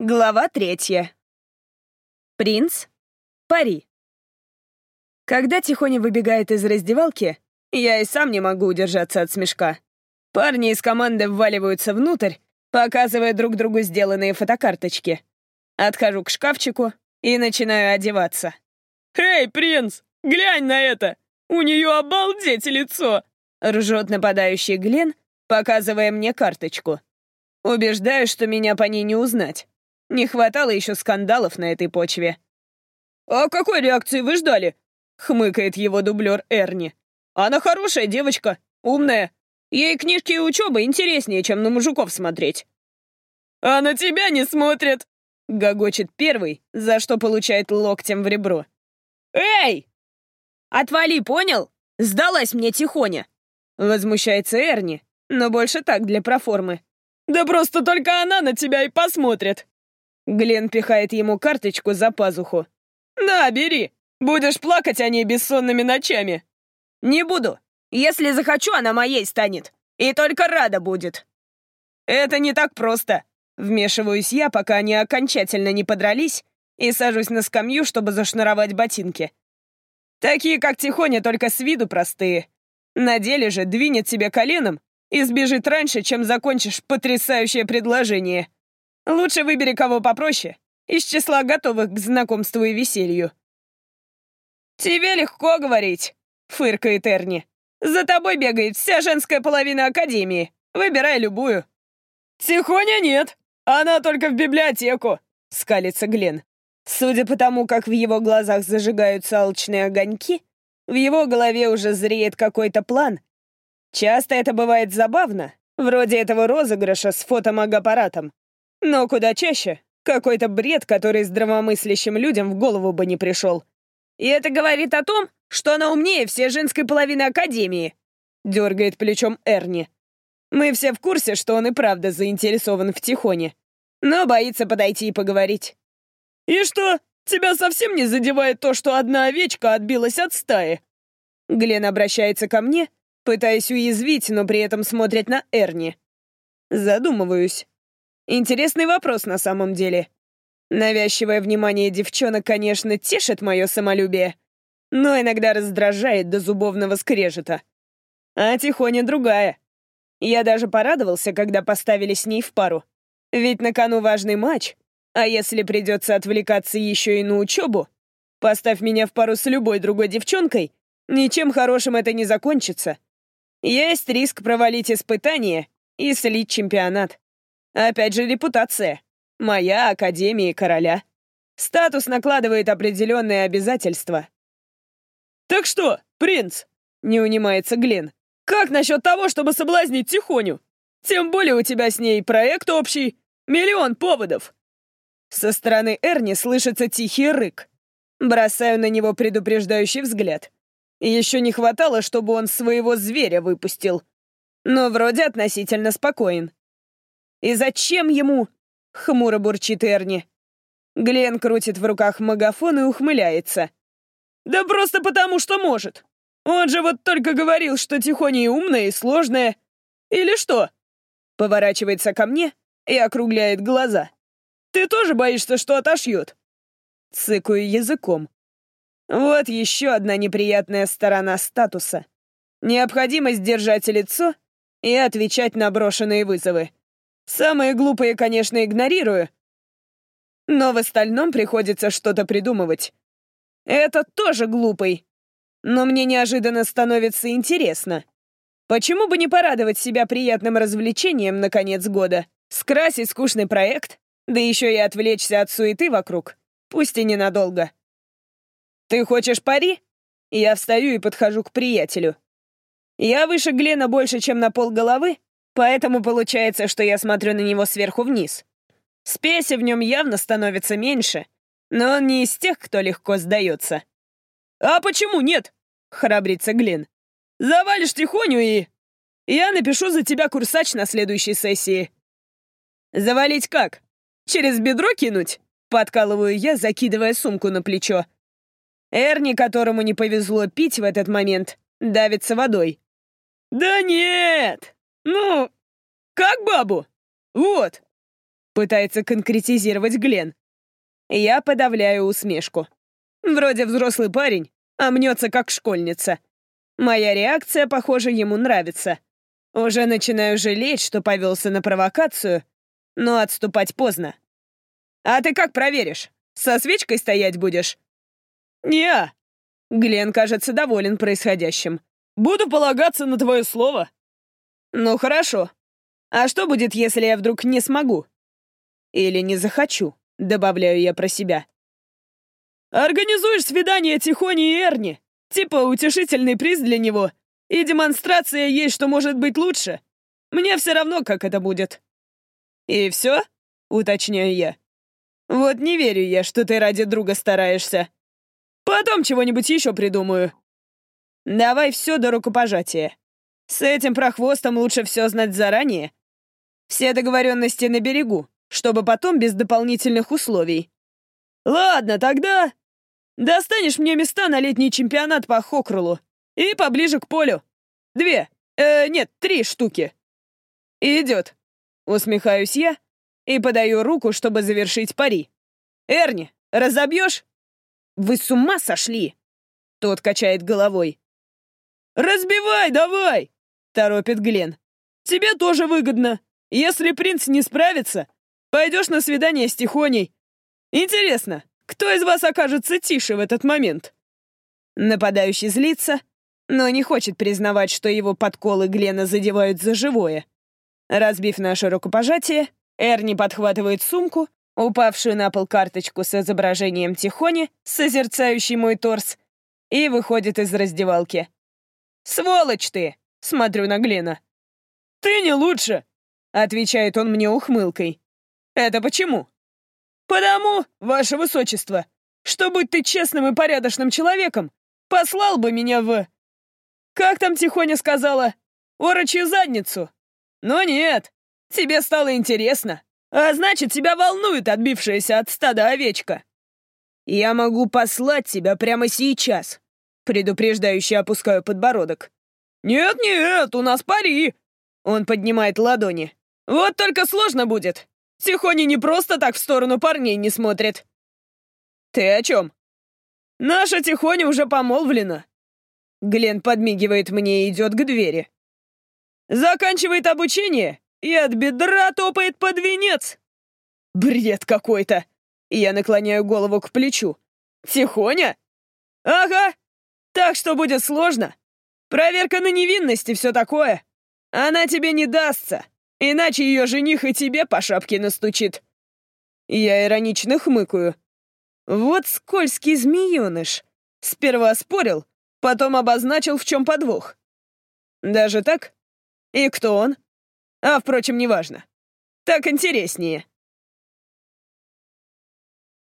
Глава третья. Принц. Пари. Когда Тихоня выбегает из раздевалки, я и сам не могу удержаться от смешка. Парни из команды вваливаются внутрь, показывая друг другу сделанные фотокарточки. Отхожу к шкафчику и начинаю одеваться. «Эй, принц, глянь на это! У нее обалдеть лицо!» Ржет нападающий Глен, показывая мне карточку. Убеждаю, что меня по ней не узнать. Не хватало еще скандалов на этой почве. «А какой реакции вы ждали?» — хмыкает его дублер Эрни. «Она хорошая девочка, умная. Ей книжки и учеба интереснее, чем на мужиков смотреть». «А на тебя не смотрят!» — гогочет первый, за что получает локтем в ребро. «Эй! Отвали, понял? Сдалась мне тихоня!» Возмущается Эрни, но больше так, для проформы. «Да просто только она на тебя и посмотрит!» Глен пихает ему карточку за пазуху. «На, бери! Будешь плакать о ней бессонными ночами!» «Не буду! Если захочу, она моей станет! И только рада будет!» «Это не так просто!» Вмешиваюсь я, пока они окончательно не подрались, и сажусь на скамью, чтобы зашнуровать ботинки. Такие, как Тихоня, только с виду простые. На деле же двинет тебе коленом и сбежит раньше, чем закончишь потрясающее предложение. Лучше выбери кого попроще, из числа готовых к знакомству и веселью». «Тебе легко говорить», — фыркает Эрни. «За тобой бегает вся женская половина Академии. Выбирай любую». «Тихоня нет, она только в библиотеку», — скалится Глен. Судя по тому, как в его глазах зажигаются алчные огоньки, в его голове уже зреет какой-то план. Часто это бывает забавно, вроде этого розыгрыша с фотомагаппаратом. Но куда чаще какой-то бред, который здравомыслящим людям в голову бы не пришел. И это говорит о том, что она умнее всей женской половины Академии, дергает плечом Эрни. Мы все в курсе, что он и правда заинтересован в Тихоне, но боится подойти и поговорить. «И что, тебя совсем не задевает то, что одна овечка отбилась от стаи?» Глен обращается ко мне, пытаясь уязвить, но при этом смотрит на Эрни. Задумываюсь. Интересный вопрос на самом деле. Навязчивое внимание девчонок, конечно, тешит мое самолюбие, но иногда раздражает до зубовного скрежета. А Тихоня другая. Я даже порадовался, когда поставили с ней в пару. Ведь на кону важный матч, а если придется отвлекаться еще и на учебу, поставь меня в пару с любой другой девчонкой, ничем хорошим это не закончится. Есть риск провалить испытание и слить чемпионат. Опять же репутация. Моя Академия Короля. Статус накладывает определенные обязательства. «Так что, принц?» — не унимается Глен. «Как насчет того, чтобы соблазнить Тихоню? Тем более у тебя с ней проект общий. Миллион поводов!» Со стороны Эрни слышится тихий рык. Бросаю на него предупреждающий взгляд. Еще не хватало, чтобы он своего зверя выпустил. Но вроде относительно спокоен. «И зачем ему?» — хмуро бурчит Эрни. Глен крутит в руках магафон и ухмыляется. «Да просто потому, что может. Он же вот только говорил, что Тихоня и умная, и сложная. Или что?» Поворачивается ко мне и округляет глаза. «Ты тоже боишься, что отошьет?» Цыкаю языком. Вот еще одна неприятная сторона статуса. Необходимость держать лицо и отвечать на брошенные вызовы. Самые глупые, конечно, игнорирую. Но в остальном приходится что-то придумывать. Это тоже глупый. Но мне неожиданно становится интересно. Почему бы не порадовать себя приятным развлечением на конец года? Скрасить скучный проект, да еще и отвлечься от суеты вокруг, пусть и ненадолго. «Ты хочешь пари?» Я встаю и подхожу к приятелю. Я выше Глена больше, чем на пол головы, Поэтому получается, что я смотрю на него сверху вниз. Спеси в нем явно становится меньше, но он не из тех, кто легко сдается. «А почему нет?» — храбрится Глен. «Завалишь тихоню и...» «Я напишу за тебя курсач на следующей сессии». «Завалить как? Через бедро кинуть?» — подкалываю я, закидывая сумку на плечо. Эрни, которому не повезло пить в этот момент, давится водой. «Да нет!» «Ну, как бабу? Вот!» Пытается конкретизировать Глен. Я подавляю усмешку. Вроде взрослый парень, а мнется как школьница. Моя реакция, похоже, ему нравится. Уже начинаю жалеть, что повелся на провокацию, но отступать поздно. «А ты как проверишь? Со свечкой стоять будешь?» «Не-а». Глен, кажется, доволен происходящим. «Буду полагаться на твое слово». «Ну хорошо. А что будет, если я вдруг не смогу?» «Или не захочу?» — добавляю я про себя. «Организуешь свидание Тихони и Эрни. Типа утешительный приз для него. И демонстрация есть, что может быть лучше. Мне все равно, как это будет». «И все?» — уточняю я. «Вот не верю я, что ты ради друга стараешься. Потом чего-нибудь еще придумаю». «Давай все до рукопожатия. С этим прохвостом лучше все знать заранее. Все договоренности на берегу, чтобы потом без дополнительных условий». «Ладно, тогда достанешь мне места на летний чемпионат по хокрулу и поближе к полю. Две, э, нет, три штуки». «Идет», — усмехаюсь я и подаю руку, чтобы завершить пари. «Эрни, разобьешь?» «Вы с ума сошли?» Тот качает головой. «Разбивай давай!» — торопит Глен. «Тебе тоже выгодно. Если принц не справится, пойдешь на свидание с Тихоней. Интересно, кто из вас окажется тише в этот момент?» Нападающий злится, но не хочет признавать, что его подколы Глена задевают за живое. Разбив наше рукопожатие, Эрни подхватывает сумку, упавшую на пол карточку с изображением Тихони, созерцающий мой торс, и выходит из раздевалки. «Сволочь ты!» — смотрю на Глена. «Ты не лучше!» — отвечает он мне ухмылкой. «Это почему?» «Потому, ваше высочество, что будь ты честным и порядочным человеком, послал бы меня в... Как там Тихоня сказала? Орочью задницу. Но нет, тебе стало интересно, а значит, тебя волнует отбившаяся от стада овечка. Я могу послать тебя прямо сейчас. Предупреждающе опускаю подбородок. «Нет-нет, у нас пари!» Он поднимает ладони. «Вот только сложно будет. Тихоня не просто так в сторону парней не смотрит». «Ты о чем?» «Наша Тихоня уже помолвлена». Глен подмигивает мне и идет к двери. «Заканчивает обучение и от бедра топает под венец». «Бред какой-то!» Я наклоняю голову к плечу. «Тихоня?» «Ага, так что будет сложно. Проверка на невинность и все такое. Она тебе не дастся, иначе ее жених и тебе по шапке настучит. Я иронично хмыкаю. Вот скользкий змееныш. Сперва спорил, потом обозначил, в чем подвох. Даже так? И кто он? А, впрочем, неважно. Так интереснее.